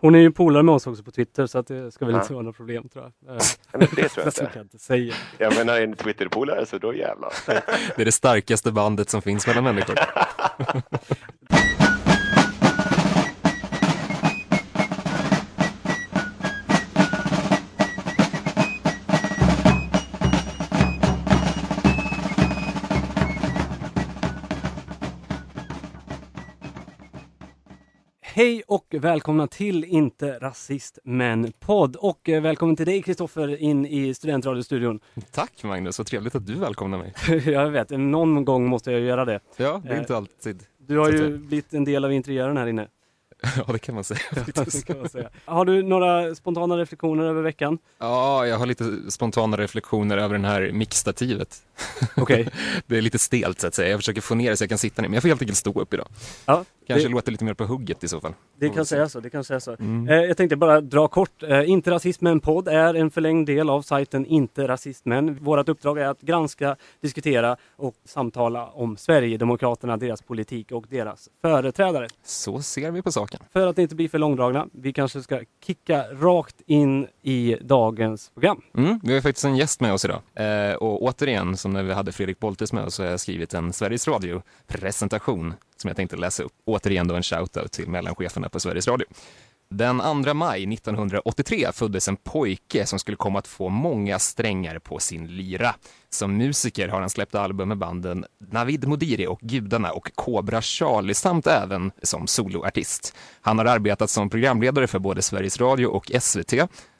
Hon är ju polare med oss också på Twitter så att det ska väl inte vara något problem tror jag. Nej, men det tror jag inte. jag inte säga. Jag menar en Twitterpolare så då jävlar. Det är det starkaste bandet som finns mellan människor. Hej och välkomna till Inte rasist men podd och eh, välkommen till dig Kristoffer in i Studentradiostudion. Tack Magnus, vad trevligt att du välkomnar mig. jag vet, någon gång måste jag göra det. Ja, det är Eh, inte alltid. Du har Så ju blivit en del av interiören här inne. Ja, det kan man säga det faktiskt. kan man säga. Har du några spontana reflektioner över veckan? Ja, jag har lite spontana reflektioner över den här mixstativet. Okej. Det är lite stelt så att säga. Jag försöker få ner det så jag kan sitta ner, men jag får helt enkelt stå upp idag. Ja, Kanske det, låter lite mer på hugget i så fall. Det kan vi se. säga så. Det kan säga så. Mm. Eh, jag tänkte bara dra kort. Eh, inte rasist men podd är en förlängd del av sajten Inte rasist men. Vårt uppdrag är att granska, diskutera och samtala om Sverigedemokraterna, deras politik och deras företrädare. Så ser vi på saken. För att inte bli för långdragna, vi kanske ska kicka rakt in i dagens program. Mm, vi har faktiskt en gäst med oss idag. Eh, och återigen, som när vi hade Fredrik Boltes med oss, så har jag skrivit en Sveriges Radio-presentation som jag tänkte läsa upp. Återigen då en shoutout till mellancheferna på Sveriges Radio. Den 2 maj 1983 föddes en pojke som skulle komma att få många strängar på sin lyra. Som musiker har han släppt album med banden Navid Modiri och Gudarna och Cobra Charlie samt även som soloartist. Han har arbetat som programledare för både Sveriges Radio och SVT.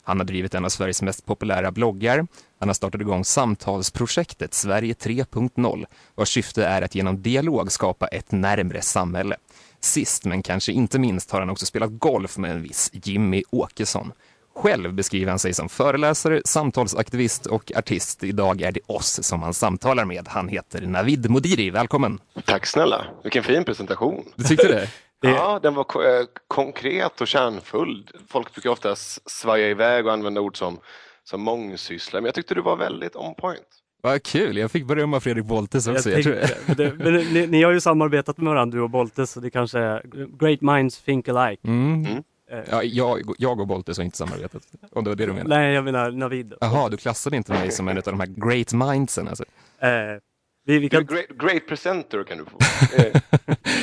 Han har drivit en av Sveriges mest populära bloggar. Han har startat igång samtalsprojektet Sverige 3.0 vars syfte är att genom dialog skapa ett närmre samhälle. Sist men kanske inte minst har han också spelat golf med en viss Jimmy Åkesson. Själv beskriver han sig som föreläsare, samtalsaktivist och artist. Idag är det oss som han samtalar med. Han heter Navid Modiri. Välkommen! Tack snälla, vilken fin presentation. Du tyckte det? Det- Ja, den var eh, konkret och kärnfull. Folk brukar ofta svaja iväg och använda ord som, som mångsyssla, men jag tyckte du var väldigt on point. Vad kul! Jag fick beröm av Fredrik Boltes också. Jag, det. Men det, men ni, ni har ju samarbetat med varandra, du och Boltes, så det kanske är great minds think alike. Mm. Mm. Eh, Ja, jag, jag och Boltes har inte samarbetat. Om det var det du menade? Nej, jag menar Navid. Jaha, du klassade inte mig som en av de här great mindsen alltså. Eh, vi, vi kan, great, great presenter kan du få. Eh,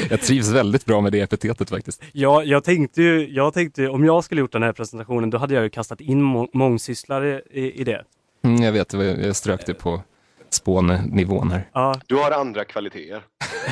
Jag trivs väldigt bra med det epitetet faktiskt. ja, jag tänkte ju, jag tänkte ju, om jag skulle gjort den här presentationen, då hade jag ju kastat in må, mångsysslare i, i det. Mm, jag vet, jag strök det på spånnivån här. Ja, Du har andra kvaliteter.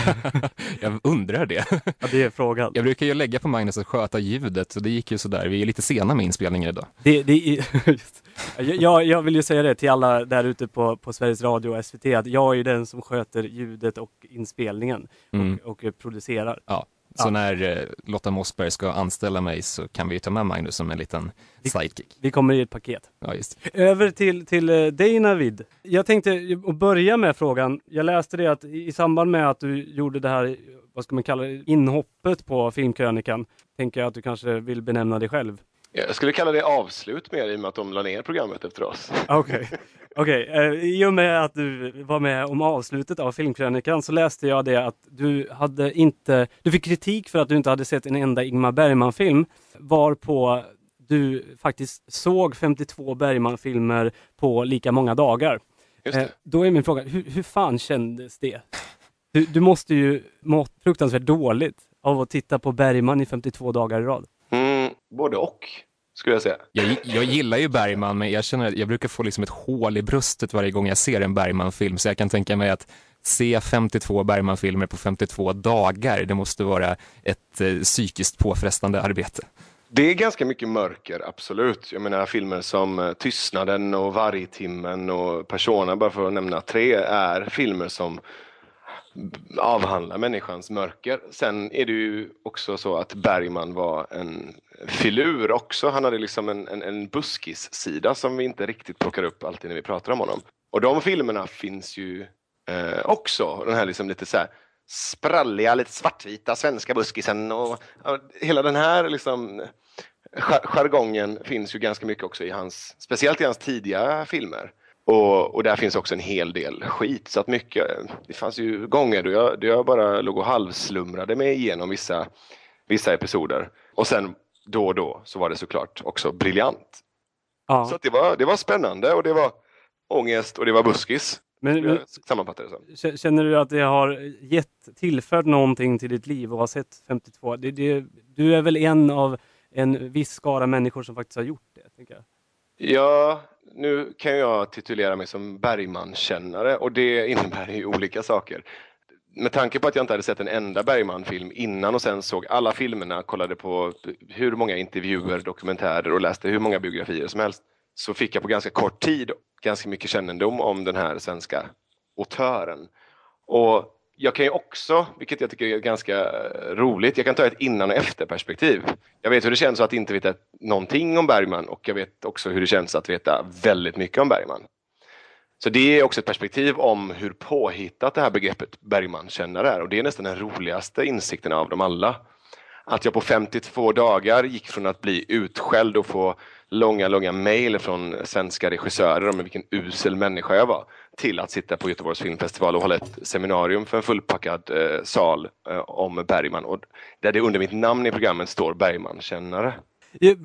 Jag undrar det. ja, det är frågan. Jag brukar ju lägga på Magnus att sköta ljudet och det gick ju sådär. Vi är lite sena med inspelningen idag. Det, det är, just. jag, jag vill ju säga det till alla där ute på, på Sveriges Radio och SVT, att jag är ju den som sköter ljudet och inspelningen Mm. och, och producerar. Ja. Så Ja. när eh, Lotta Mossberg ska anställa mig så kan vi ta med Magnus som en liten Vi- sidekick. Vi kommer i ett paket. Ja, just. Över till, till eh, dig Navid. Jag tänkte att börja med frågan. Jag läste det att i i samband med att du gjorde det här, vad ska man kalla det, inhoppet på filmkrönikan, tänker jag att du kanske vill benämna dig själv. Jag skulle kalla det avslut mer i och med att de la ner programmet efter oss. Okej. Okej, eh, i och med att du var med om avslutet av filmkrönikan så läste jag det att du hade inte, du fick kritik för att du inte hade sett en enda Ingmar Bergman-film, varpå du faktiskt såg 52 Bergman-filmer på lika många dagar. Just Eh, då är min fråga, hur, hur fan kändes det? Du, du måste ju må fruktansvärt dåligt av att titta på Bergman i 52 dagar i rad. Både och, skulle jag säga. Jag, jag gillar ju Bergman, men jag känner att jag brukar få liksom ett hål i bröstet varje gång jag ser en Bergman-film, så jag kan tänka mig att se 52 Bergman-filmer på 52 dagar, det måste vara ett eh, psykiskt påfrestande arbete. Det är ganska mycket mörker, absolut. Jag menar filmer som eh, Tystnaden och Vargtimmen och Persona, bara för att nämna tre, är filmer som avhandlar människans mörker. Sen är det ju också så att Bergman var en filur också. Han hade liksom en, en, en buskis-sida som vi inte riktigt plockar upp alltid när vi pratar om honom. Och de filmerna finns ju eh, också. Den här liksom lite så här spralliga, lite svartvita svenska buskisen och, och hela den här liksom jargongen finns ju ganska mycket också i hans, speciellt i hans tidiga filmer. Och, och där finns också en hel del skit. Så att mycket, det fanns ju gånger då jag, då jag bara låg och halvslumrade mig igenom vissa, vissa episoder. Och sen då och då så var det såklart också briljant. Ja. Så det, var, det var spännande och det var ångest och det var buskis. Men, men jag sammanfatta det som. känner du att det har gett, tillfört någonting till ditt liv att ha sett 52? Det, det, du är väl en av en viss skara människor som faktiskt har gjort det? Tänker jag. Ja, nu kan jag titulera mig som Bergman-kännare och det innebär ju olika saker. Med tanke på att jag inte hade sett en enda Bergman-film innan och sen såg alla filmerna, kollade på hur många intervjuer, dokumentärer och läste hur många biografier som helst, så fick jag på ganska kort tid ganska mycket kännedom om den här svenska autören. Och jag kan ju också, vilket jag tycker är ganska eh, roligt, jag kan ta ett innan och efterperspektiv. Jag vet hur det känns att inte veta någonting om Bergman och jag vet också hur det känns att veta väldigt mycket om Bergman. Så det är också ett perspektiv om hur påhittat det här begreppet Bergman-kännare är och det är nästan den roligaste insikten av dem alla. Att jag på 52 dagar gick från att bli utskälld och få långa, långa mejl från svenska regissörer om vilken usel människa jag var till att sitta på Göteborgs filmfestival och hålla ett seminarium för en fullpackad eh, sal eh, om Bergman och där det under mitt namn i programmet står Bergman-kännare.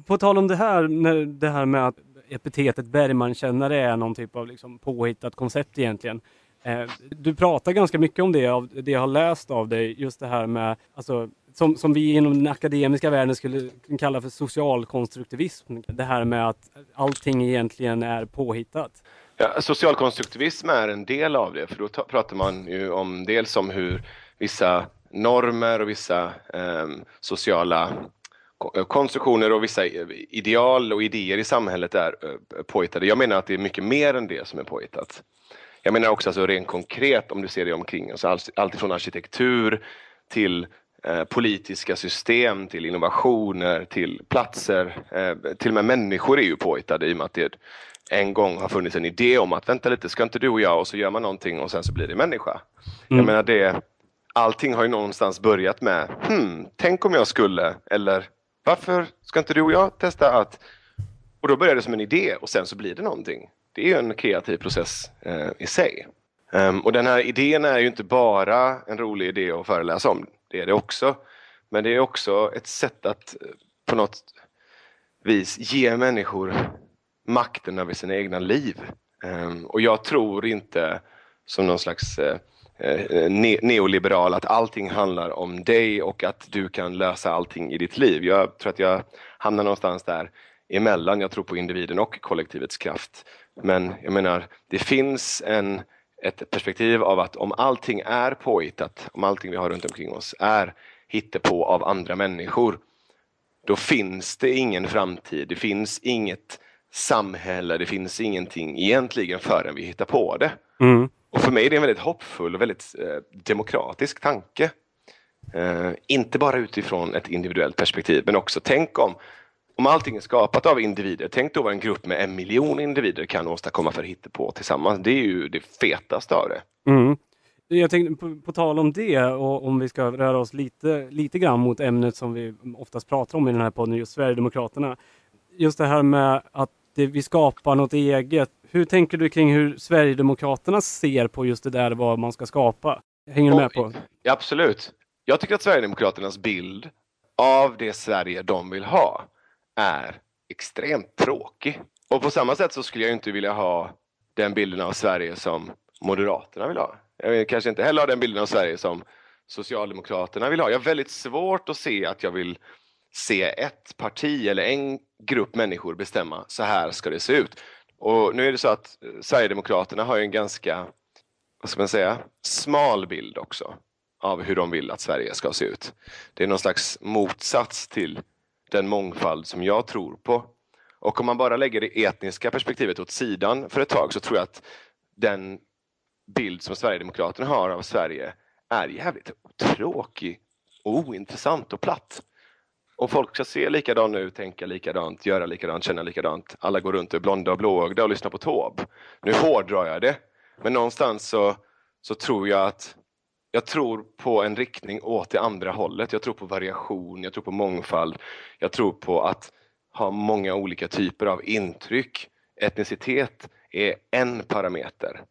På tal om det här, det här med att epitetet Bergman-kännare är någon typ av liksom påhittat koncept egentligen. Eh, du pratar ganska mycket om det, av det jag har läst av dig, just det här med, alltså, som, som vi inom den akademiska världen skulle kalla för socialkonstruktivism. Det här med att allting egentligen är påhittat. Ja, socialkonstruktivism är en del av det, för då pratar man ju om dels om hur vissa normer och vissa eh, sociala konstruktioner och vissa ideal och idéer i samhället är eh, påhittade. Jag menar att det är mycket mer än det som är påhittat. Jag menar också alltså rent konkret om du ser det omkring oss, allt, allt ifrån arkitektur till eh, politiska system, till innovationer, till platser. Eh, till och med människor är ju påhittade i och med att det en gång har funnits en idé om att vänta lite, ska inte du och jag och så gör man någonting och sen så blir det människa. Jag menar det, allting har ju någonstans börjat med hmm, tänk om jag skulle eller varför ska inte du och jag testa att och då börjar det som en idé och sen så blir det någonting. Det är ju en kreativ process eh, i sig. Um, och den här idén är ju inte bara en rolig idé att föreläsa om. Det är det också. Men det är också ett sätt att eh, på något vis ge människor makten över sina egna liv. Um, och jag tror inte som någon slags eh, Eh, eh, ne- neoliberal att allting handlar om dig och att du kan lösa allting i ditt liv. Jag tror att jag hamnar någonstans där emellan. Jag tror på individen och kollektivets kraft. Men jag menar, det finns en, ett perspektiv av att om allting är påhittat, om allting vi har runt omkring oss är hittepå av andra människor, då finns det ingen framtid. Det finns inget samhälle, det finns ingenting egentligen förrän vi hittar på det. Mm. Och för mig är det en väldigt hoppfull och väldigt eh, demokratisk tanke. Eh, inte bara utifrån ett individuellt perspektiv, men också tänk om om allting är skapat av individer, tänk då vad en grupp med en miljon individer kan åstadkomma för hittepå tillsammans. Det är ju det fetaste av det. Mm. Jag tänkte på, på tal om det och om vi ska röra oss lite, lite grann mot ämnet som vi oftast pratar om i den här podden, just Sverigedemokraterna. Just det här med att det, vi skapar något eget. Hur tänker du kring hur Sverigedemokraterna ser på just det där vad man ska skapa? Hänger du med på? Ja, absolut. Jag tycker att Sverigedemokraternas bild av det Sverige de vill ha är extremt tråkig. Och på samma sätt så skulle jag inte vilja ha den bilden av Sverige som Moderaterna vill ha. Jag vill kanske inte heller ha den bilden av Sverige som Socialdemokraterna vill ha. Jag har väldigt svårt att se att jag vill se ett parti eller en grupp människor bestämma så här ska det se ut. Och nu är det så att eh, Sverigedemokraterna har ju en ganska, vad ska man säga, smal bild också av hur de vill att Sverige ska se ut. Det är någon slags motsats till den mångfald som jag tror på. Och om man bara lägger det etniska perspektivet åt sidan för ett tag så tror jag att den bild som Sverigedemokraterna har av Sverige är jävligt tråkig, och ointressant och platt. Och folk ska se likadant ut, tänka likadant, göra likadant, känna likadant. Alla går runt och är blonda och blåögda och lyssnar på Taube. Nu hårdrar jag det, men någonstans så, så tror jag att jag tror på en riktning åt det andra hållet. Jag tror på variation, jag tror på mångfald. Jag tror på att ha många olika typer av intryck. Etnicitet är en parameter.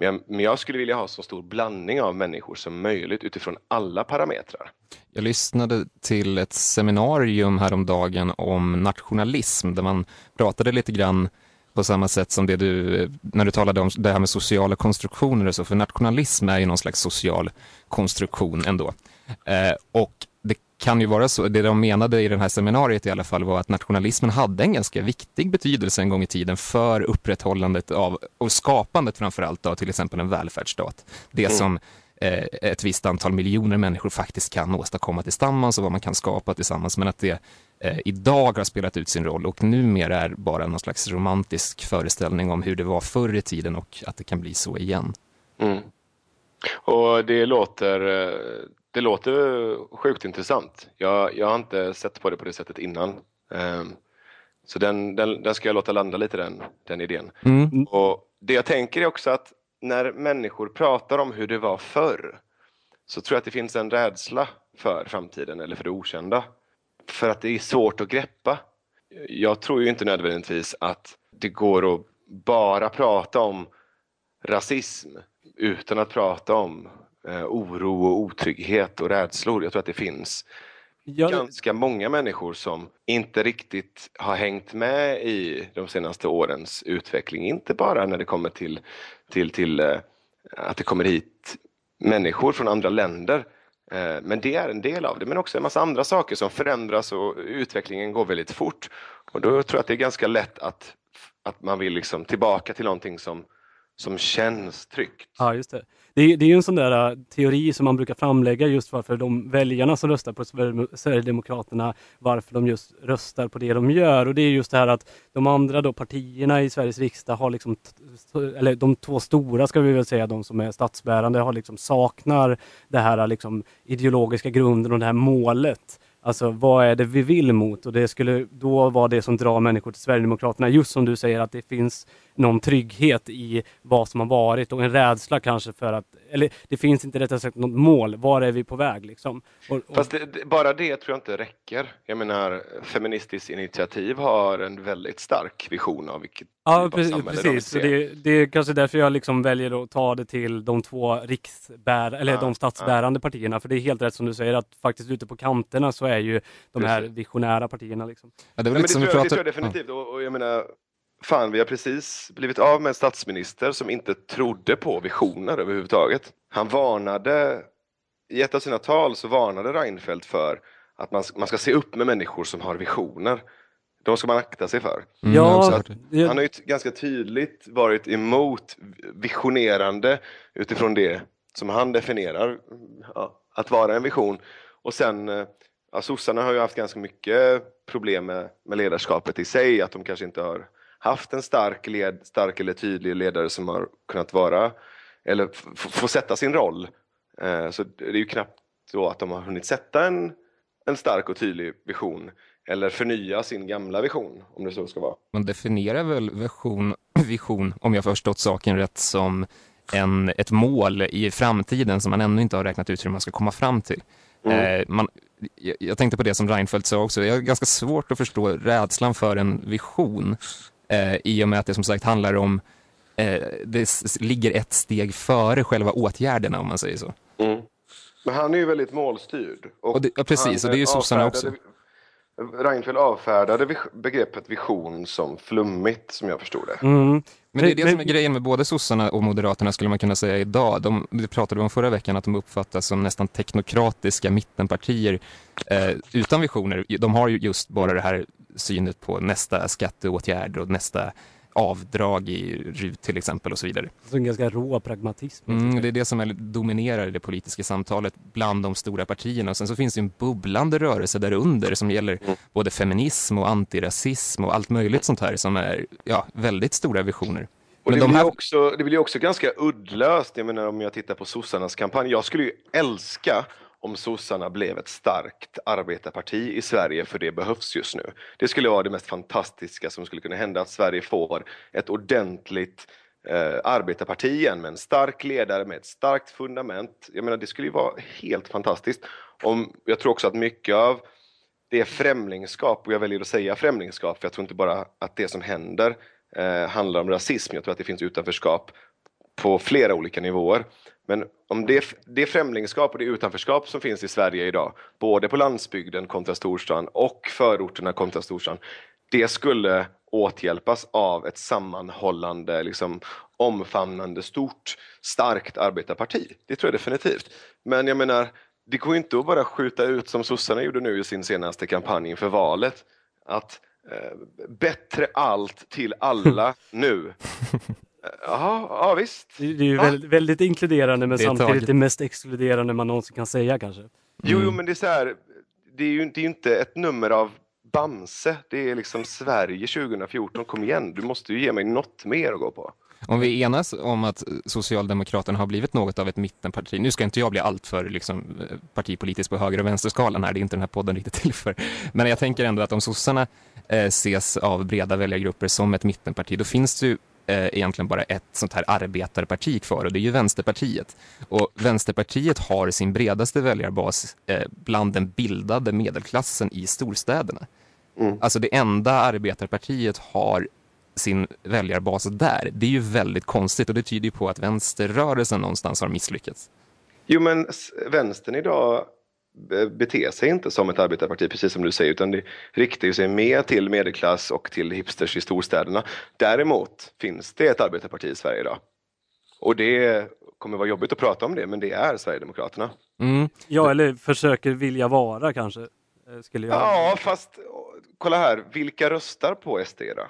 Men jag, men jag skulle vilja ha så stor blandning av människor som möjligt utifrån alla parametrar. Jag lyssnade till ett seminarium häromdagen om nationalism där man pratade lite grann på samma sätt som det du, när du talade om det här med sociala konstruktioner och så, för nationalism är ju någon slags social konstruktion ändå. Eh, och kan ju vara så, det de menade i det här seminariet i alla fall var att nationalismen hade en ganska viktig betydelse en gång i tiden för upprätthållandet av, och skapandet framförallt av till exempel en välfärdsstat. Det mm. som eh, ett visst antal miljoner människor faktiskt kan åstadkomma tillsammans och vad man kan skapa tillsammans, men att det eh, idag har spelat ut sin roll och numera är bara någon slags romantisk föreställning om hur det var förr i tiden och att det kan bli så igen. Mm. Och det låter, eh, det låter sjukt intressant. Jag, jag har inte sett på det på det sättet innan. Um, så den, den, den, ska jag låta landa lite den, den idén. Mm. Och det jag tänker är också att när människor pratar om hur det var förr så tror jag att det finns en rädsla för framtiden eller för det okända. För att det är svårt att greppa. Jag tror ju inte nödvändigtvis att det går att bara prata om rasism utan att prata om eh, oro och otrygghet och rädslor. Jag tror att det finns jag... ganska många människor som inte riktigt har hängt med i de senaste årens utveckling. Inte bara när det kommer till, till, till eh, att det kommer hit människor från andra länder. Eh, men det är en del av det, men också en massa andra saker som förändras och utvecklingen går väldigt fort. Och då tror jag att det är ganska lätt att, att man vill liksom tillbaka till någonting som, som känns tryggt. Ja, just det det, det är ju en sån där äh, teori som man brukar framlägga just varför de väljarna som röstar på Sverigedemokraterna, varför de just röstar på det de gör. Och det är just det här att de andra då partierna i Sveriges riksdag har liksom, eller de två stora ska vi väl säga, de som är statsbärande, har liksom saknar det här äh, liksom ideologiska grunden och det här målet. Alltså vad är det vi vill mot? Och det skulle då vara det som drar människor till Sverigedemokraterna. Just som du säger att det finns någon trygghet i vad som har varit och en rädsla kanske för att, eller det finns inte rättare sagt något mål. Var är vi på väg liksom? Och, och... Fast det, bara det tror jag inte räcker. Jag menar, Feministiskt initiativ har en väldigt stark vision av vilket Ja, precis. precis. De det, det, är kanske därför jag liksom väljer att ta det till de två riksbär, eller ja, de statsbärande ja. partierna. För det är helt rätt som du säger att faktiskt ute på kanterna så är ju de precis. här visionära partierna. Liksom. Ja, det, är väl Nej, det, tror jag, pratar... det tror jag definitivt. Och, och jag menar, Fan, vi har precis blivit av med en statsminister som inte trodde på visioner överhuvudtaget. Han varnade, i ett av sina tal så varnade Reinfeldt för att man, man ska se upp med människor som har visioner. De ska man akta sig för. Mm, ja, han har ju ganska tydligt varit emot visionerande utifrån det som han definierar ja, att vara en vision. Och sen, eh, ja, sossarna har ju haft ganska mycket problem med, med ledarskapet i sig, att de kanske inte har haft en stark, led, stark eller tydlig ledare som har kunnat vara eller få sätta sin roll. Eh, så det är ju knappt så att de har hunnit sätta en, en stark och tydlig vision eller förnya sin gamla vision, om det så ska vara. Man definierar väl vision, vision om jag förstått saken rätt, som en, ett mål i framtiden som man ännu inte har räknat ut hur man ska komma fram till. Mm. Eh, man, jag, tänkte på det som Reinfeldt sa också, jag har ganska svårt att förstå rädslan för en vision eh, i och med att det som sagt handlar om, eh, det ligger ett steg före själva åtgärderna om man säger så. Mm. Men han är ju väldigt målstyrd. Och, och det, ja, precis, och det är ju sossarna också. Reinfeldt avfärdade begreppet vision som flummigt som jag förstod det. Mm. Men det är det som är grejen med både sossarna och moderaterna skulle man kunna säga idag. De, det pratade vi om förra veckan att de uppfattas som nästan teknokratiska mittenpartier eh, utan visioner. De har ju just bara det här synet på nästa skatteåtgärd och nästa avdrag i RUT till exempel och så vidare. Så en ganska rå pragmatism. Mm, det är det som är, dominerar det politiska samtalet bland de stora partierna. Och sen så finns det en bubblande rörelse där under som gäller mm. både feminism och antirasism och allt möjligt sånt här som är ja, väldigt stora visioner. Och det, de blir här... också, det blir också ganska uddlöst, jag menar om jag tittar på sossarnas kampanj. Jag skulle ju älska om sossarna blev ett starkt arbetarparti i Sverige, för det behövs just nu. Det skulle vara det mest fantastiska som skulle kunna hända, att Sverige får ett ordentligt eh, arbetarparti igen med en stark ledare, med ett starkt fundament. Jag menar, det skulle ju vara helt fantastiskt. Om, jag tror också att mycket av det främlingskap, och jag väljer att säga främlingskap, för jag tror inte bara att det som händer eh, handlar om rasism, jag tror att det finns utanförskap på flera olika nivåer. Men om det, det främlingskap och det utanförskap som finns i Sverige idag, både på landsbygden kontra storstan och förorterna kontra storstan, det skulle åthjälpas av ett sammanhållande, liksom, omfamnande, stort, starkt arbetarparti. Det tror jag definitivt. Men jag menar, det går inte att bara skjuta ut som sossarna gjorde nu i sin senaste kampanj inför valet. Att bättre allt till alla nu. Ja, ja visst. Det, det är ju ja. väldigt, väldigt, inkluderande men det samtidigt taget. det mest exkluderande man någonsin kan säga kanske. Jo, jo, men det är så här. Det är ju det är inte ett nummer av Bamse. Det är liksom Sverige 2014. Kom igen, du måste ju ge mig något mer att gå på. Om vi enas om att Socialdemokraterna har blivit något av ett mittenparti, nu ska inte jag bli alltför liksom, partipolitisk på höger och vänsterskalan här, det är inte den här podden riktigt till för, men jag tänker ändå att om sossarna eh, ses av breda väljargrupper som ett mittenparti, då finns det ju eh, egentligen bara ett sånt här arbetarparti kvar och det är ju Vänsterpartiet. Och Vänsterpartiet har sin bredaste väljarbas eh, bland den bildade medelklassen i storstäderna. Mm. Alltså det enda arbetarpartiet har sin väljarbas där. Det är ju väldigt konstigt och det tyder ju på att vänsterrörelsen någonstans har misslyckats. Jo, men vänstern idag beter sig inte som ett arbetarparti, precis som du säger, utan det riktar ju sig mer till medelklass och till hipsters i storstäderna. Däremot finns det ett arbetarparti i Sverige idag. Och det kommer vara jobbigt att prata om det, men det är Sverigedemokraterna. Mm. Ja, eller försöker vilja vara kanske. eh, Skulle jag... Ja, fast kolla här, vilka röstar på SD då?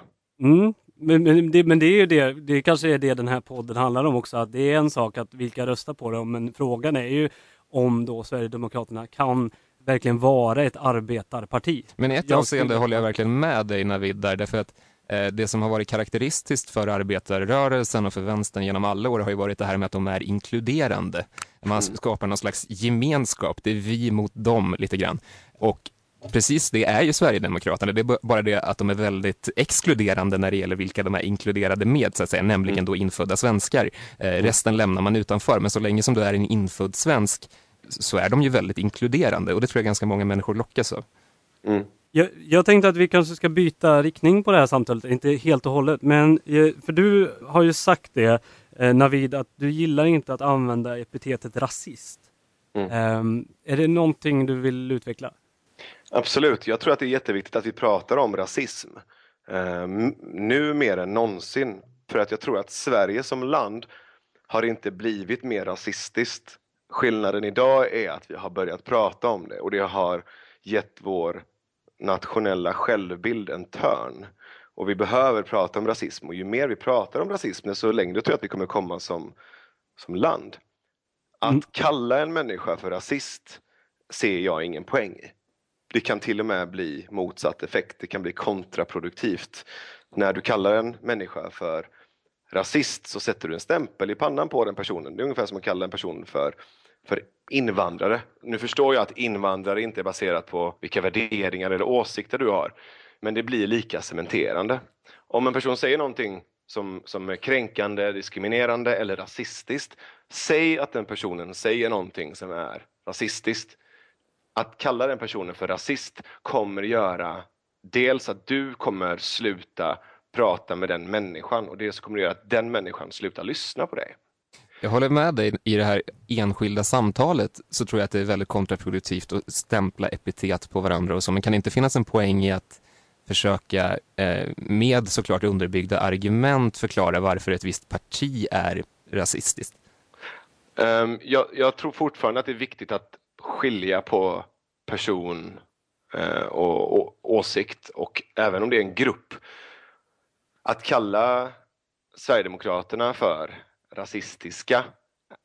Mm. Men, men, det, men det är ju det, det kanske är det den här podden handlar om också, att det är en sak att vilka röstar på dem, men frågan är ju om då Sverigedemokraterna kan verkligen vara ett arbetarparti. Men i ett Jag avseende skulle- håller jag verkligen med dig Navid där, därför att eh, det som har varit karaktäristiskt för arbetarrörelsen och för vänstern genom alla år har ju varit det här med att de är inkluderande. Man skapar någon slags gemenskap, det är vi mot dem lite grann. Och precis det är ju Sverigedemokraterna, det är bara det att de är väldigt exkluderande när det gäller vilka de är inkluderade med, så att säga, nämligen då infödda svenskar. Eh, resten lämnar man utanför, men så länge som du är en infödd svensk så är de ju väldigt inkluderande och det tror jag ganska många människor lockas av. Mm. Jag, jag tänkte att vi kanske ska byta riktning på det här samtalet, inte helt och hållet, men eh, för du har ju sagt det eh, Navid, att du gillar inte att använda epitetet rasist. Mm. Ehm, är det någonting du vill utveckla? Absolut, jag tror att det är jätteviktigt att vi pratar om rasism. Eh, nu mer än någonsin. För att jag tror att Sverige som land har inte blivit mer rasistiskt. Skillnaden idag är att vi har börjat prata om det och det har gett vår nationella självbild en törn. Och vi behöver prata om rasism och ju mer vi pratar om rasism desto längre tror jag att vi kommer komma som, som land. Att Mm. kalla en människa för rasist ser jag ingen poäng i. Det kan till och med bli motsatt effekt. Det kan bli kontraproduktivt. När du kallar en människa för rasist så sätter du en stämpel i pannan på den personen. Det är ungefär som att kalla en person för, för invandrare. Nu förstår jag att invandrare inte är baserat på vilka värderingar eller åsikter du har. Men det blir lika cementerande. Om en person säger någonting som, som är kränkande, diskriminerande eller rasistiskt. Säg att den personen säger någonting som är rasistiskt att kalla den personen för rasist kommer göra dels att du kommer sluta prata med den människan och det kommer göra att den människan slutar lyssna på dig. Jag håller med dig i det här enskilda samtalet så tror jag att det är väldigt kontraproduktivt att stämpla epitet på varandra och så, men kan det inte finnas en poäng i att försöka eh, med såklart underbyggda argument förklara varför ett visst parti är rasistiskt? Ehm, jag, jag tror fortfarande att det är viktigt att skilja på person eh, och, och åsikt och även om det är en grupp. Att kalla Sverigedemokraterna för rasistiska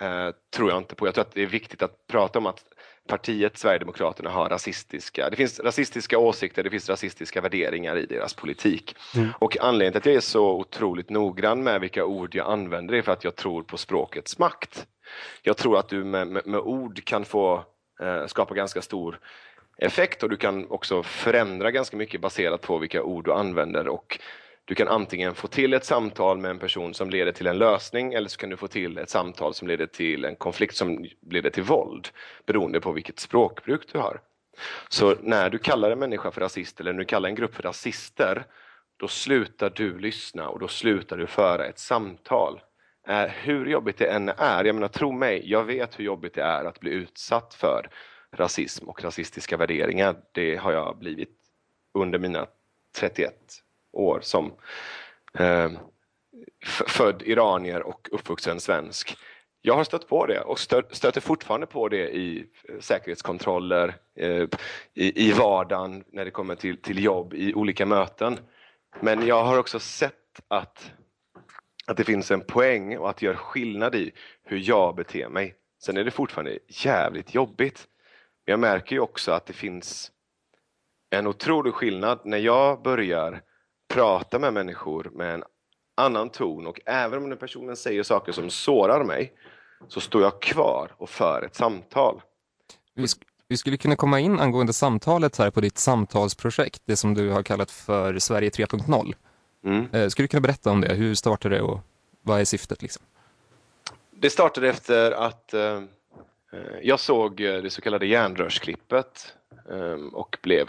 eh, tror jag inte på. Jag tror att det är viktigt att prata om att partiet Sverigedemokraterna har rasistiska, det finns rasistiska åsikter, det finns rasistiska värderingar i deras politik. Mm. Och anledningen till att jag är så otroligt noggrann med vilka ord jag använder är för att jag tror på språkets makt. Jag tror att du med, med, med ord kan få Eh, skapar skapa ganska stor effekt och du kan också förändra ganska mycket baserat på vilka ord du använder och du kan antingen få till ett samtal med en person som leder till en lösning eller så kan du få till ett samtal som leder till en konflikt som leder till våld beroende på vilket språkbruk du har. Så när du kallar en människa för rasist eller när du kallar en grupp för rasister då slutar du lyssna och då slutar du föra ett samtal Eh, hur jobbigt det än är. Jag menar, tro mig, jag vet hur jobbigt det är att bli utsatt för rasism och rasistiska värderingar. Det har jag blivit under mina 31 år som eh, född iranier och uppvuxen svensk. Jag har stött på det och stöter fortfarande på det i eh, säkerhetskontroller, eh, i, i vardagen, när det kommer till, till jobb, i olika möten. Men jag har också sett att, att det finns en poäng och att det gör skillnad i hur jag beter mig. Sen är det fortfarande jävligt jobbigt. Men jag märker ju också att det finns en otrolig skillnad när jag börjar prata med människor med en annan ton och även om den personen säger saker som sårar mig så står jag kvar och för ett samtal. Vi, sk vi skulle kunna komma in angående samtalet här på ditt samtalsprojekt, det som du har kallat för Sverige 3.0. Mm. Eh, skulle du kunna berätta om det? Hur startade det och vad är syftet? Liksom? Det startade efter att eh, eh jag såg det så kallade järnrörsklippet eh, och blev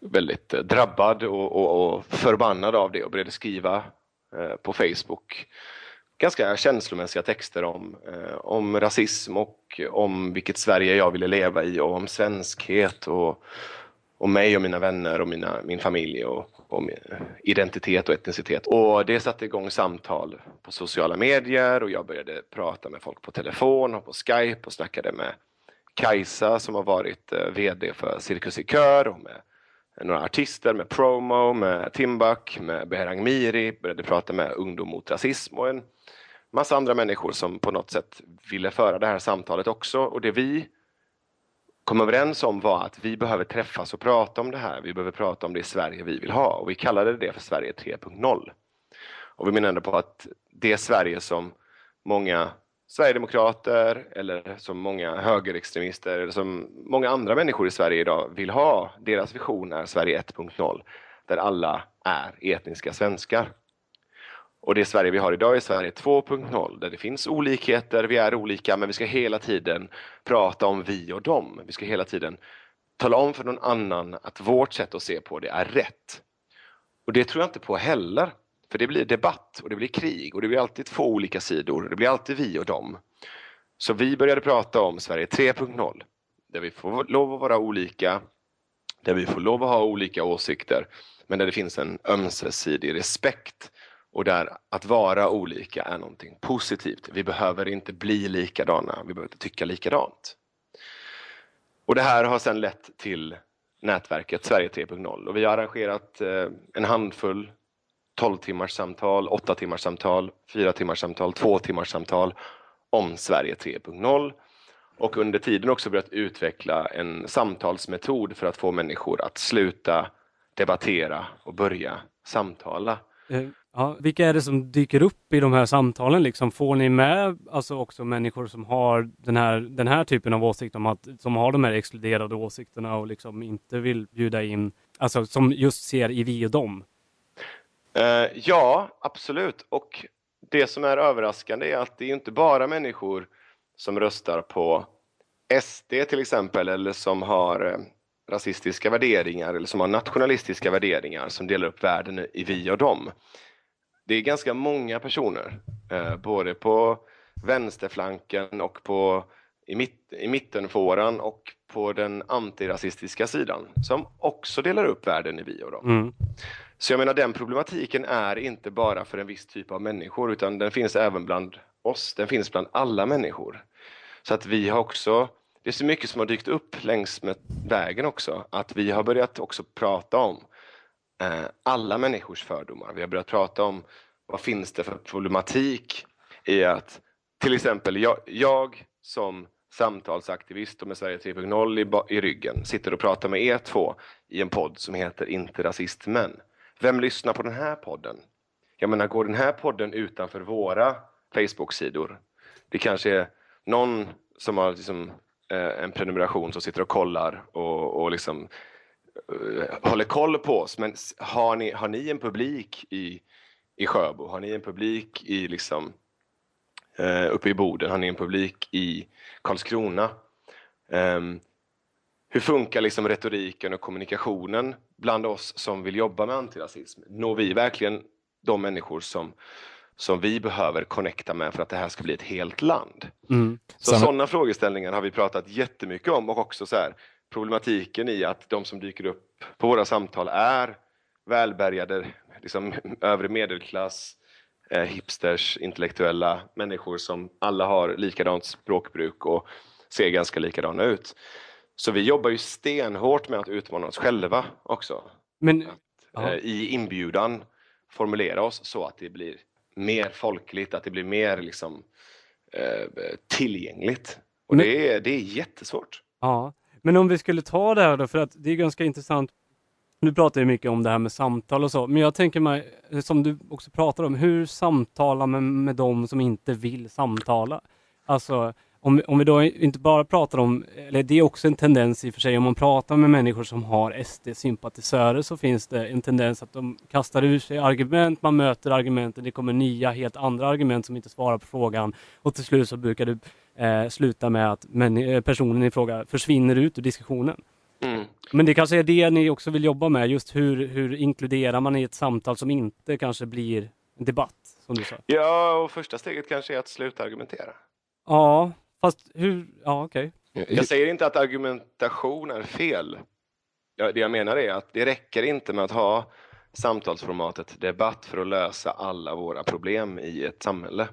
väldigt drabbad och, och, och, förbannad av det och började skriva eh, på Facebook ganska känslomässiga texter om, eh, om rasism och om vilket Sverige jag ville leva i och om svenskhet och om mig och mina vänner och mina, min familj och om eh, identitet och etnicitet. Och det satte igång samtal på sociala medier och jag började prata med folk på telefon och på Skype och snackade med Kajsa som har varit eh, VD för Cirkus i Kör och med några artister, med Promo, med Timbuk, med Behrang Miri, började prata med Ungdom mot rasism och en massa andra människor som på något sätt ville föra det här samtalet också. Och det vi kom överens om var att vi behöver träffas och prata om det här. Vi behöver prata om det Sverige vi vill ha och vi kallade det för Sverige 3.0. Och vi menade på att det Sverige som många Sverigedemokrater eller som många högerextremister eller som många andra människor i Sverige idag vill ha. Deras vision är Sverige 1.0 där alla är etniska svenskar. Och det Sverige vi har idag är Sverige 2.0 där det finns olikheter, vi är olika men vi ska hela tiden prata om vi och dem. Vi ska hela tiden tala om för någon annan att vårt sätt att se på det är rätt. Och det tror jag inte på heller. För det blir debatt och det blir krig och det blir alltid två olika sidor. Det blir alltid vi och dem. Så vi började prata om Sverige 3.0 där vi får lov att vara olika, där vi får lov att ha olika åsikter men där det finns en ömsesidig respekt och där att vara olika är någonting positivt. Vi behöver inte bli likadana, vi behöver inte tycka likadant. Och det här har sedan lett till nätverket Sverige 3.0 och vi har arrangerat eh, en handfull 12 timmars samtal, 8 timmars samtal, 4 timmars samtal, 2 timmars samtal om Sverige 3.0 och under tiden också börjat utveckla en samtalsmetod för att få människor att sluta debattera och börja samtala. Eh, Ja, vilka är det som dyker upp i de här samtalen? Liksom? Får ni med alltså också människor som har den här, den här typen av åsikter, om att, som har de här exkluderade åsikterna och liksom inte vill bjuda in, alltså som just ser i vi och dem? Uh, ja, absolut. Och det som är överraskande är att det är inte bara människor som röstar på SD till exempel eller som har uh, rasistiska värderingar eller som har nationalistiska värderingar som delar upp världen i vi och dem. Det är ganska många personer, uh, både på vänsterflanken och på i, mitt, i mittenfåran och på den antirasistiska sidan som också delar upp världen i vi och dem. Mm. Så jag menar den problematiken är inte bara för en viss typ av människor utan den finns även bland oss, den finns bland alla människor. Så att vi har också, det är så mycket som har dykt upp längs med vägen också, att vi har börjat också prata om eh, Eh, alla människors fördomar. Vi har börjat prata om vad finns det för problematik i att till exempel jag, jag som samtalsaktivist och med Sverige 3.0 i, i ryggen sitter och pratar med er två i en podd som heter Inte rasist men. Vem lyssnar på den här podden? Jag menar, går den här podden utanför våra Facebook-sidor? Det kanske är någon som har liksom, eh, en prenumeration som sitter och kollar och, och liksom, håller koll på oss. Men har ni, har ni en publik i, i Sjöbo? Har ni en publik i liksom, eh, uppe i Boden? Har ni en publik i Karlskrona? Um, hur funkar liksom retoriken och kommunikationen bland oss som vill jobba med antirasism? Når vi verkligen de människor som, som vi behöver connecta med för att det här ska bli ett helt land. Mm. Så sådana frågeställningar har vi pratat jättemycket om och också så här, problematiken i att de som dyker upp på våra samtal är välbärgade, liksom övre medelklass, eh, hipsters, intellektuella människor som alla har likadant språkbruk och ser ganska likadana ut. Så vi jobbar ju stenhårt med att utmana oss själva också. Men, Eh, ja. I inbjudan formulera oss så att det blir mer folkligt, att det blir mer liksom, eh, tillgängligt. Och Men- det, är, det är jättesvårt. Ja, men om vi skulle ta det här då, för att det är ganska intressant. Du pratar ju mycket om det här med samtal och så, men jag tänker mig, som du också pratar om, hur samtala med, med de som inte vill samtala? Alltså, om, vi- om vi då inte bara pratar om, eller det är också en tendens i och för sig, om man pratar med människor som har SD-sympatisörer så finns det en tendens att de kastar ur sig argument, man möter argumenten, det kommer nya, helt andra argument som inte svarar på frågan och till slut så brukar det eh, sluta med att eh, personen i fråga försvinner ut ur diskussionen. Mm. Men det kanske är det ni också vill jobba med, just hur, hur inkluderar man i ett samtal som inte kanske blir en debatt, som du sa. Ja, och första steget kanske är att sluta argumentera. Ja, fast hur, ja okej. Jag säger inte att argumentation är fel. Ja, det jag menar är att det räcker inte med att ha samtalsformatet debatt för att lösa alla våra problem i ett samhälle.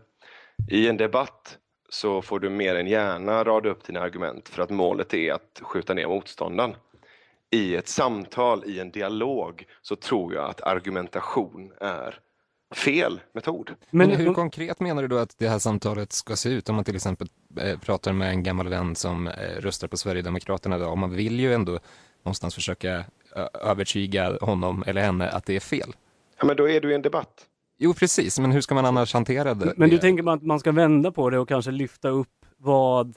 I en debatt så får du mer än gärna rada upp dina argument för att målet är att skjuta ner motståndaren. I ett samtal, i en dialog, så tror jag att argumentation är fel metod. Men, hur konkret menar du då att det här samtalet ska se ut? Om man till exempel eh, pratar med en gammal vän som eh, röstar på Sverigedemokraterna då, och man vill ju ändå någonstans försöka övertyga honom eller henne att det är fel. Ja, men då är du i en debatt. Jo, precis, men hur ska man annars hantera det? men du det? tänker man att man ska vända på det och kanske lyfta upp vad,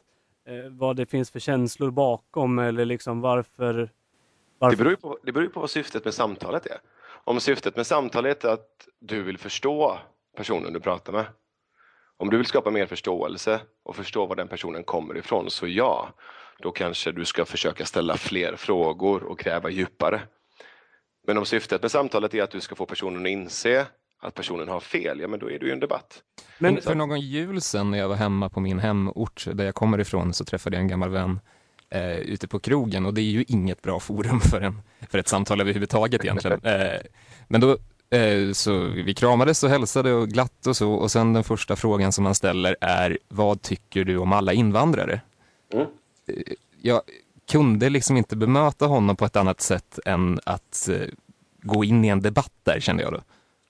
eh, vad det finns för känslor bakom eller liksom varför, Det varför beror, ju på, det beror ju på vad syftet med samtalet är. Om syftet med samtalet är att du vill förstå personen du pratar med. Om du vill skapa mer förståelse och förstå var den personen kommer ifrån, så ja, då kanske du ska försöka ställa fler frågor och gräva djupare. Men om syftet med samtalet är att du ska få personen att inse att personen har fel, ja men då är du i en debatt. Men, Men för någon jul sen när jag var hemma på min hemort där jag kommer ifrån så träffade jag en gammal vän eh, ute på krogen och det är ju inget bra forum för, en, för ett samtal överhuvudtaget egentligen. Eh, men då eh, så vi kramades och hälsade och glatt och så och sen den första frågan som man ställer är vad tycker du om alla invandrare? Mm. Eh, Jag kunde liksom inte bemöta honom på ett annat sätt än att eh, gå in i en debatt där kände jag då.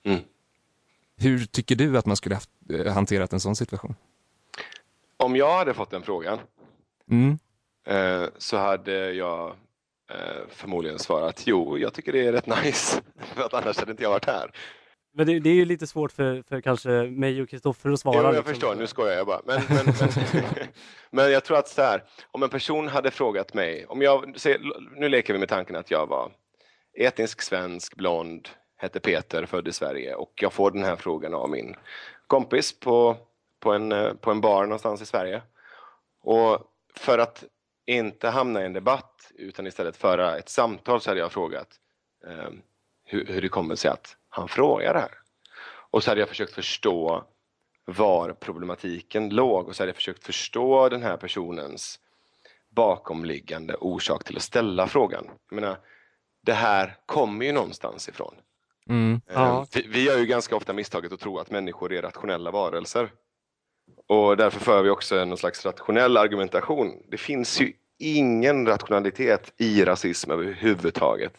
Mm. Hur tycker du att man skulle haft, eh, hanterat en sån situation? Om jag hade fått den frågan Mm. eh, så hade jag eh, förmodligen svarat jo, jag tycker det är rätt nice. För att annars hade inte jag varit här. men det, det är ju lite svårt för, för kanske mig och Kristoffer att svara. Jo, jag liksom. förstår, nu skojar jag bara. Men, men, men, men jag tror att så här, om en person hade frågat mig, om jag, se, nu leker vi med tanken att jag var etnisk svensk, blond, hette Peter, född i Sverige och jag får den här frågan av min kompis på, på, en, eh, på en bar någonstans i Sverige. Och för att inte hamna i en debatt utan istället föra ett samtal så hade jag frågat eh, hur, hur det kommer sig att han frågar det här. Och så hade jag försökt förstå var problematiken låg och så hade jag försökt förstå den här personens bakomliggande orsak till att ställa frågan. Jag menar, det här kommer ju någonstans ifrån. Mm. Ja. Eh, Vi, vi gör ju ganska ofta misstaget att tro att människor är rationella varelser. Och därför för vi också någon slags rationell argumentation. Det finns ju ingen rationalitet i rasism överhuvudtaget.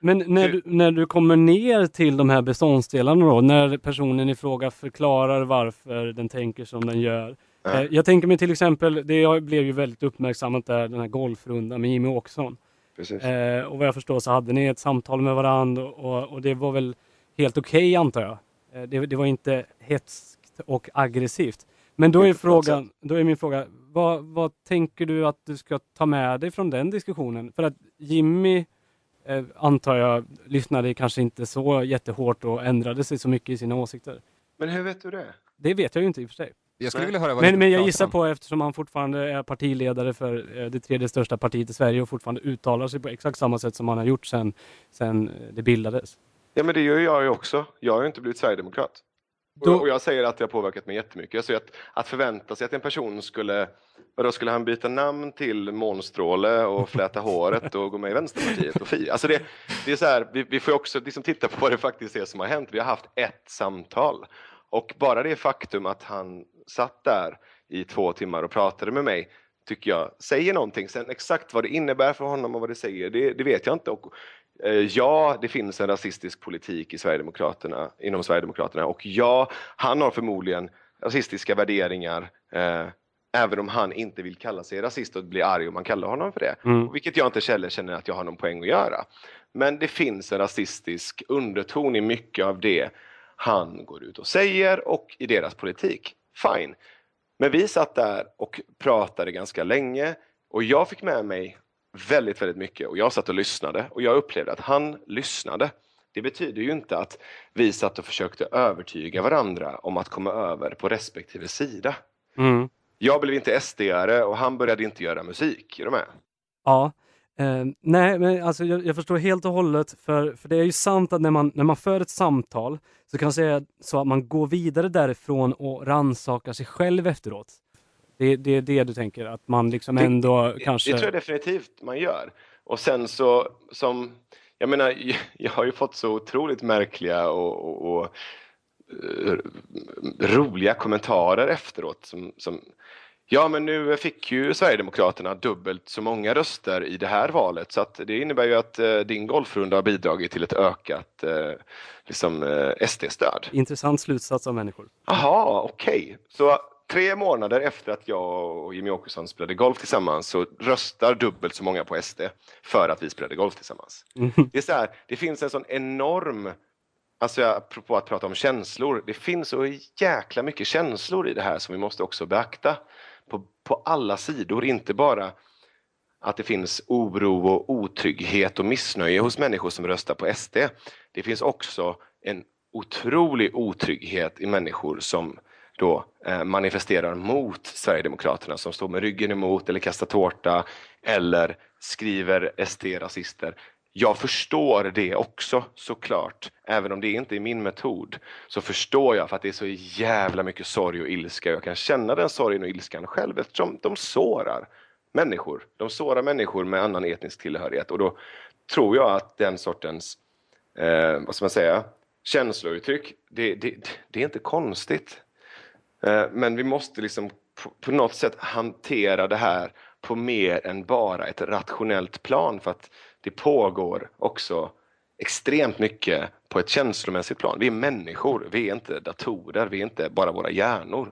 Men när du, när du kommer ner till de här beståndsdelarna då, när personen i fråga förklarar varför den tänker som den gör. Ja. Eh, jag tänker mig till exempel, det blev ju väldigt uppmärksammat där, den här golfrundan med Jimmy Åkesson. Eh, och vad jag förstår så hade ni ett samtal med varandra och, och det var väl helt okej antar jag. Eh, det, det var inte hetskt och aggressivt. Men då är, frågan, då är min fråga, vad, vad tänker du att du ska ta med dig från den diskussionen? För att Jimmy, eh, antar jag, lyssnade kanske inte så jättehårt och ändrade sig så mycket i sina åsikter. Men hur vet du det? Det vet jag ju inte i och för sig. Jag skulle Nej. vilja höra vad Men, men jag gissar om. på, eftersom han fortfarande är partiledare för eh, det tredje största partiet i Sverige och fortfarande uttalar sig på exakt samma sätt som han har gjort sedan sen eh, det bildades. Ja men det gör jag ju också. Jag har ju inte blivit sverigedemokrat. Då- Och, och jag säger att det har påverkat mig jättemycket. Så att, att förvänta sig att en person skulle, vadå, skulle han byta namn till Månstråle och fläta håret och gå med i Vänsterpartiet och Fi? Alltså det, det är så här, vi, vi får också liksom titta på vad det faktiskt är som har hänt. Vi har haft ett samtal och bara det faktum att han satt där i två timmar och pratade med mig tycker jag säger någonting. Sen exakt vad det innebär för honom och vad det säger, det, det vet jag inte. Och, eh, ja, det finns en rasistisk politik i Sverigedemokraterna, inom Sverigedemokraterna och ja, han har förmodligen rasistiska värderingar eh, även om han inte vill kalla sig rasist och blir arg om man kallar honom för det. Mm. Vilket jag inte heller känner att jag har någon poäng att göra. Men det finns en rasistisk underton i mycket av det han går ut och säger och i deras politik. Fine. Men vi satt där och pratade ganska länge och jag fick med mig väldigt, väldigt mycket och jag satt och lyssnade och jag upplevde att han lyssnade. Det betyder ju inte att vi satt och försökte övertyga varandra om att komma över på respektive sida. Mm. Jag blev inte SD-are och han började inte göra musik. Är du med? Ja. Eh, nej, men alltså jag, jag förstår helt och hållet, för, för det är ju sant att när man, när man för ett samtal så kan jag säga så att man går vidare därifrån och rannsakar sig själv efteråt. Det, det är det du tänker, att man liksom Det- ändå kanske... Det tror jag definitivt man gör. Och sen så som, jag menar, jag har ju fått så otroligt märkliga och, och, och eh, roliga kommentarer efteråt som, som Ja, men nu fick ju Sverigedemokraterna dubbelt så många röster i det här valet så att det innebär ju att eh, din golfrunda har bidragit till ett ökat eh, liksom, eh, SD-stöd. Intressant slutsats av människor. Jaha, okej. Så tre månader efter att jag och Jimmy Åkesson spelade golf tillsammans så röstar dubbelt så många på SD för att vi spelade golf tillsammans. Mm. Det är så här, det finns en sån enorm, alltså apropå att prata om känslor, det finns så jäkla mycket känslor i det här som vi måste också beakta på, på alla sidor, inte bara att det finns oro och otrygghet och missnöje hos människor som röstar på SD. Det finns också en otrolig otrygghet i människor som då eh, manifesterar mot Sverigedemokraterna som står med ryggen emot eller kastar tårta eller skriver SD-rasister. Jag förstår det också såklart, även om det inte är min metod så förstår jag för att det är så jävla mycket sorg och ilska. Jag kan känna den sorgen och ilskan själv eftersom de sårar människor. De sårar människor med annan etnisk tillhörighet och då tror jag att den sortens, eh, vad ska man säga, känslouttryck, det, det, det är inte konstigt. Eh, men vi måste liksom på, på något sätt hantera det här på mer än bara ett rationellt plan för att det pågår också extremt mycket på ett känslomässigt plan. Vi är människor, vi är inte datorer, vi är inte bara våra hjärnor.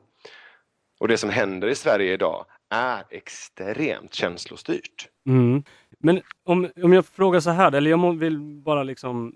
Och det som händer i Sverige idag är extremt känslostyrt. Mm. Men om, om jag frågar så här, eller jag vill bara liksom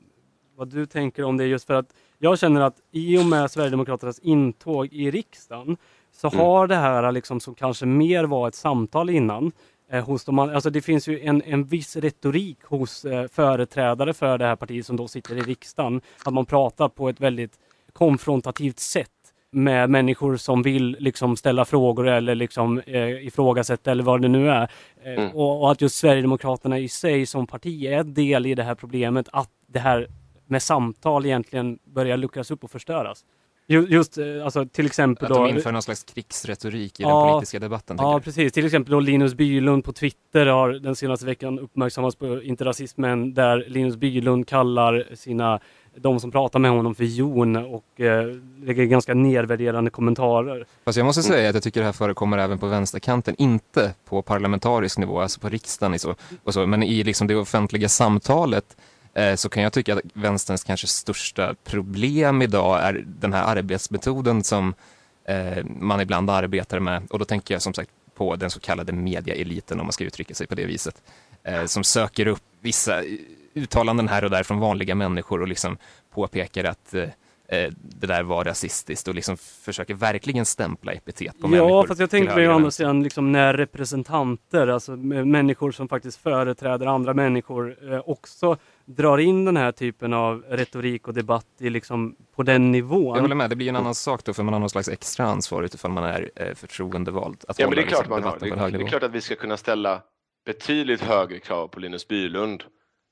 vad du tänker om det just för att jag känner att i och med Sverigedemokraternas intåg i riksdagen så Mm. har det här liksom som kanske mer var ett samtal innan eh, hos de, alltså det finns ju en, en viss retorik hos eh, företrädare för det här partiet som då sitter i riksdagen. Att man pratar på ett väldigt konfrontativt sätt med människor som vill liksom ställa frågor eller liksom eh, ifrågasätta eller vad det nu är. Eh, Mm. och, och att just Sverigedemokraterna i sig som parti är del i det här problemet att det här med samtal egentligen börjar luckras upp och förstöras. Ju- Just eh, alltså till exempel Att då... de inför någon slags krigsretorik i Ja, den politiska debatten. Ja, du? precis. Till exempel då Linus Bylund på Twitter har den senaste veckan uppmärksammats på inte rasismen där Linus Bylund kallar sina, de som pratar med honom för jon och eh, lägger ganska nedvärderande kommentarer. Fast jag måste säga att jag tycker det här förekommer även på vänsterkanten, inte på parlamentarisk nivå, alltså på riksdagen och så, och så men i liksom det offentliga samtalet så kan jag tycka att vänsterns kanske största problem idag är den här arbetsmetoden som eh, man ibland arbetar med och då tänker jag som sagt på den så kallade mediaeliten om man ska uttrycka sig på det viset, eh, som söker upp vissa uttalanden här och där från vanliga människor och liksom påpekar att eh, eh, det där var rasistiskt och liksom försöker verkligen stämpla epitet på människor. Ja, fast jag tänker mig å andra sidan liksom när representanter, alltså människor som faktiskt företräder andra människor eh, också drar in den här typen av retorik och debatt i liksom på den nivån. Jag håller med, det blir en annan sak då för man har någon slags extra ansvar utifall man är eh, förtroendevald. Att Ja, men det är klart liksom man har. Det, är klart att vi ska kunna ställa betydligt högre krav på Linus Bylund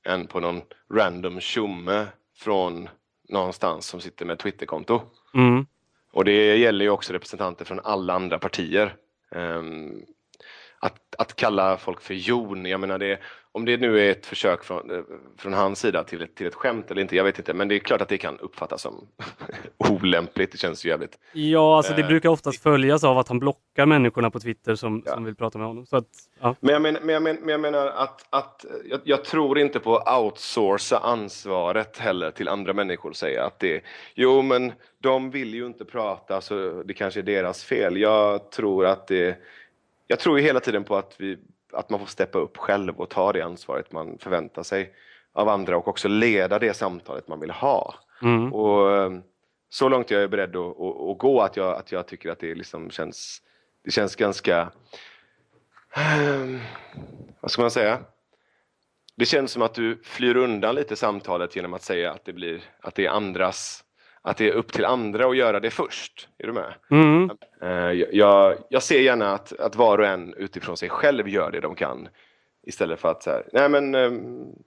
än på någon random tjomme från någonstans som sitter med ett Twitterkonto. Mm. Och det gäller ju också representanter från alla andra partier. Um, att, att kalla folk för jon, jag menar det, om det nu är ett försök från, eh, från hans sida till ett, till ett skämt eller inte, jag vet inte, men det är klart att det kan uppfattas som olämpligt. Det känns ju jävligt. Ja, alltså det eh, brukar oftast följas av att han blockar människorna på Twitter som, ja. som vill prata med honom. Så att, ja. Men jag, men, men, jag, men, men jag menar att, att jag, jag, tror inte på att outsourca ansvaret heller till andra människor. Säga att det, jo men de vill ju inte prata så det kanske är deras fel. Jag tror att det jag tror ju hela tiden på att, vi, att man får steppa upp själv och ta det ansvaret man förväntar sig av andra och också leda det samtalet man vill ha. Mm. Och ehm, Så långt jag är beredd att, att, att, gå att jag, att jag tycker att det liksom känns, det känns ganska, um, vad ska man säga? Det känns som att du flyr undan lite samtalet genom att säga att det, blir, att det är andras att det är upp till andra att göra det först. Är du med? Mm. Eh, jag, jag ser gärna att, att var och en utifrån sig själv gör det de kan. Istället för att säga, nej men eh,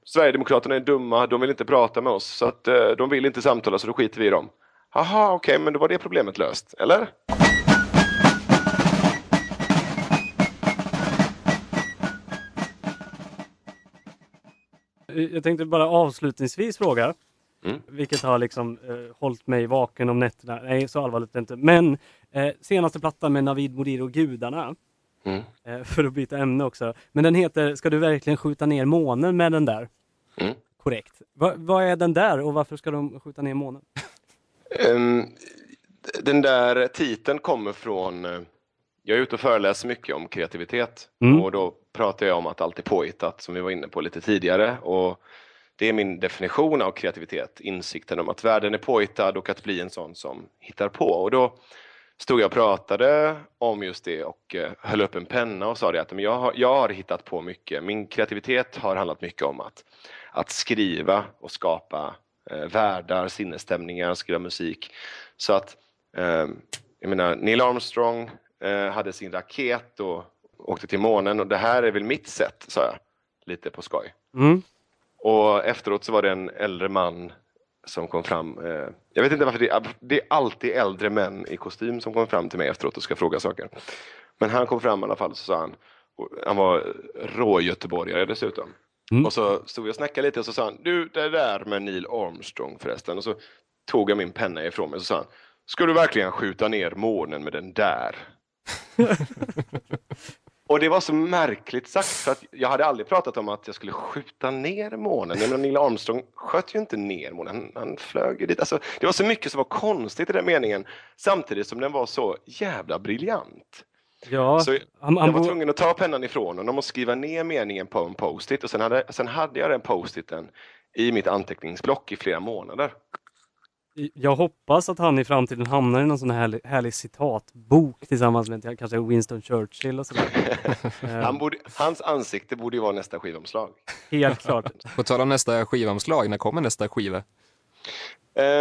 Sverigedemokraterna är dumma, de vill inte prata med oss så att eh, de vill inte samtala så då skiter vi i dem. Jaha, okej, okay, men då var det problemet löst, eller? Jag tänkte bara avslutningsvis fråga. Mm. Vilket har liksom eh, hållit mig vaken om nätterna. Nej, så allvarligt är det inte. Men eh, senaste plattan med Navid Modiri och Gudarna. Mm. Eh, för att byta ämne också. Men den heter Ska du verkligen skjuta ner månen med den där? Mm. Korrekt. Va, vad är den där och varför ska de skjuta ner månen? Um, den där titeln kommer från eh, jag är ute och föreläser mycket om kreativitet mm. och då pratar jag om att allt är påhittat som vi var inne på lite tidigare. Och det är min definition av kreativitet, insikten om att världen är påhittad och att bli en sån som hittar på. Och då stod jag och pratade om just det och eh, höll upp en penna och sa det att jag har, jag har hittat på mycket. Min kreativitet har handlat mycket om att, att skriva och skapa eh, världar, sinnesstämningar, skriva musik. Så att, eh, jag menar, Neil Armstrong eh, hade sin raket och åkte till månen och det här är väl mitt sätt, sa jag lite på skoj. Mm. Och efteråt så var det en äldre man som kom fram. Eh, jag vet inte varför det är, det är alltid äldre män i kostym som kommer fram till mig efteråt och ska fråga saker. Men han kom fram i alla fall och så sa han, han var rå-göteborgare dessutom. Mm. Och så stod jag och snackade lite och så sa han, du det där med Neil Armstrong förresten. Och så tog jag min penna ifrån mig och så sa han, ska du verkligen skjuta ner månen med den där? Och det var så märkligt sagt för att jag hade aldrig pratat om att jag skulle skjuta ner månen. Men Neil Armstrong sköt ju inte ner månen, han, han flög dit. Alltså, det var så mycket som var konstigt i den meningen samtidigt som den var så jävla briljant. Ja, så han, jag var tvungen att ta pennan ifrån honom och skriva ner meningen på en post-it och sen hade, sen hade jag den post-iten i mitt anteckningsblock i flera månader. Jag hoppas att han i framtiden hamnar i någon sån här härlig, härlig citatbok tillsammans med kanske Winston Churchill och sådär. Han borde, hans ansikte borde ju vara nästa skivomslag. Helt klart. På tal om nästa skivomslag, när kommer nästa skiva?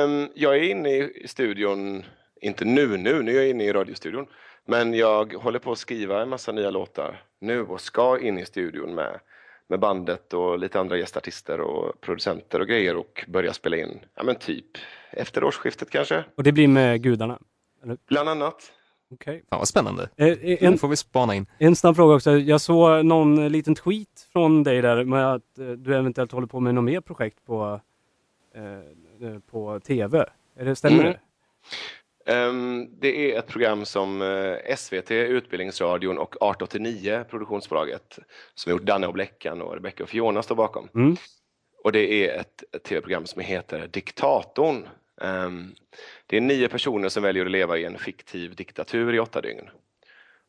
Um, jag är inne i studion, inte nu nu, nu är jag inne i radiostudion. Men jag håller på att skriva en massa nya låtar nu och ska in i studion med med bandet och lite andra gästartister och producenter och grejer och börja spela in, ja men typ efter årsskiftet kanske. Och det blir med gudarna? Eller? Bland annat. Okej. Okay. Fan vad spännande. Eh, eh en, får vi spana in. En snabb fråga också. Jag såg någon liten tweet från dig där med att eh, du eventuellt håller på med något mer projekt på, eh, eh på TV. Är det, stämmer mm. det? Um, det är ett program som SVT, Utbildningsradion och 1889, produktionsbolaget, som gjort Danne och Bleckan och Rebecca och Fiona står bakom. Mm. Och det är ett, ett tv-program som heter Diktatorn. Um, det är nio personer som väljer att leva i en fiktiv diktatur i åtta dygn.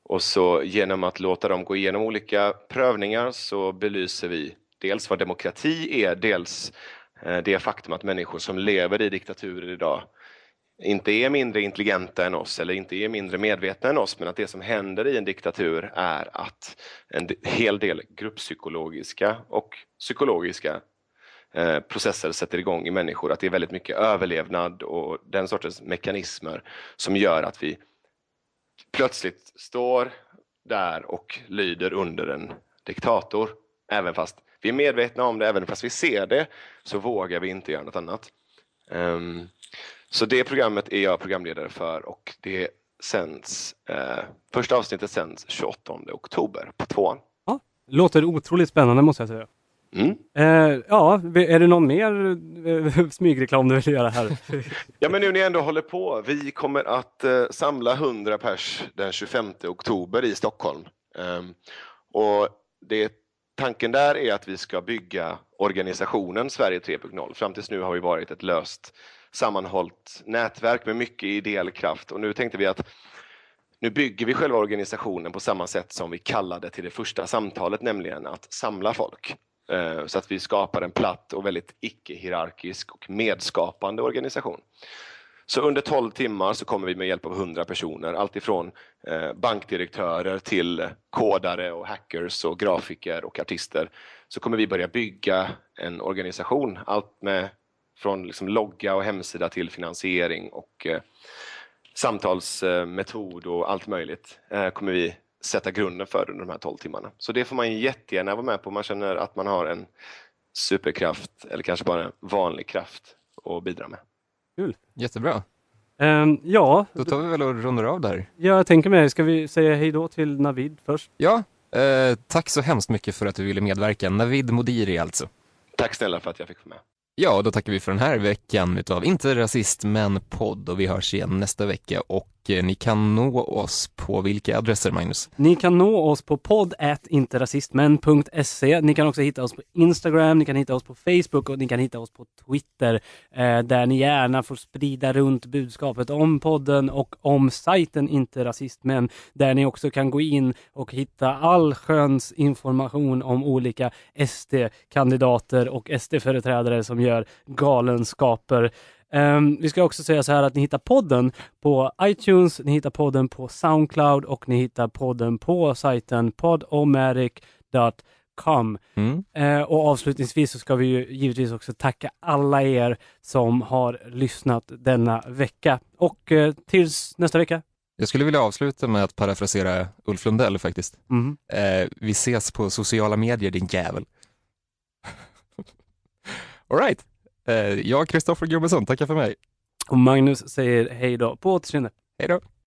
Och så genom att låta dem gå igenom olika prövningar så belyser vi dels vad demokrati är, dels eh, det faktum att människor som lever i diktaturer idag inte är mindre intelligenta än oss eller inte är mindre medvetna än oss men att det som händer i en diktatur är att en hel del grupppsykologiska och psykologiska Eh, processer sätter igång i människor. Att det är väldigt mycket överlevnad och den sortens mekanismer som gör att vi plötsligt står där och lyder under en diktator. Även fast vi är medvetna om det, även fast vi ser det, så vågar vi inte göra något annat. Um, Så det programmet är jag programledare för och det sänds, eh, första avsnittet sänds 28 oktober på tvåan. Låter otroligt spännande måste jag säga. Mm. Eh, ja, är det någon mer eh, smygreklam du vill göra här? Ja men nu när ni ändå håller på, vi kommer att eh, samla 100 pers den 25 oktober i Stockholm. Ehm, och det, tanken där är att vi ska bygga organisationen Sverige 3.0. Fram tills nu har vi varit ett löst sammanhållt nätverk med mycket ideell kraft och nu tänkte vi att nu bygger vi själva organisationen på samma sätt som vi kallade till det första samtalet, nämligen att samla folk. Eh, Så att vi skapar en platt och väldigt icke-hierarkisk och medskapande organisation. Så under 12 timmar så kommer vi med hjälp av 100 personer, alltifrån eh, bankdirektörer till kodare och hackers och grafiker och artister, så kommer vi börja bygga en organisation. Allt med från liksom logga och hemsida till finansiering och eh, samtalsmetod och allt möjligt eh, kommer vi sätta grunden för under de här 12 timmarna. Så det får man jättegärna vara med på om man känner att man har en superkraft eller kanske bara en vanlig kraft att bidra med. Jättebra. Ehm, ja, Då tar vi väl och rundar av där. jag tänker mig, ska vi säga hej då till Navid först? Ja, eh, tack så hemskt mycket för att du ville medverka. Navid Modiri alltså. Tack snälla för att jag fick vara med. Ja, då tackar vi för den här veckan utav Inte rasist men podd och vi hörs igen nästa vecka och Eh, ni kan nå oss på vilka adresser Magnus? Ni kan nå oss på podd.interasistmän.se. Ni kan också hitta oss på Instagram, ni kan hitta oss på Facebook och ni kan hitta oss på Twitter eh, där ni gärna får sprida runt budskapet om podden och om sajten Inte rasistmän där ni också kan gå in och hitta all sköns information om olika SD-kandidater och SD-företrädare som gör galenskaper. Ehm, vi ska också säga så här att ni hittar podden på iTunes, ni hittar podden på Soundcloud och ni hittar podden på sajten podomeric.com. Mm. Eh, och avslutningsvis så ska vi ju givetvis också tacka alla er som har lyssnat denna vecka. Och eh, tills nästa vecka. Jag skulle vilja avsluta med att parafrasera Ulf Lundell faktiskt. Mhm. Eh, vi ses på sociala medier din jävel. Alright. Eh, jag, Kristoffer Gummesson, tackar för mig. Och Magnus säger hej då. På återseende. Hej då.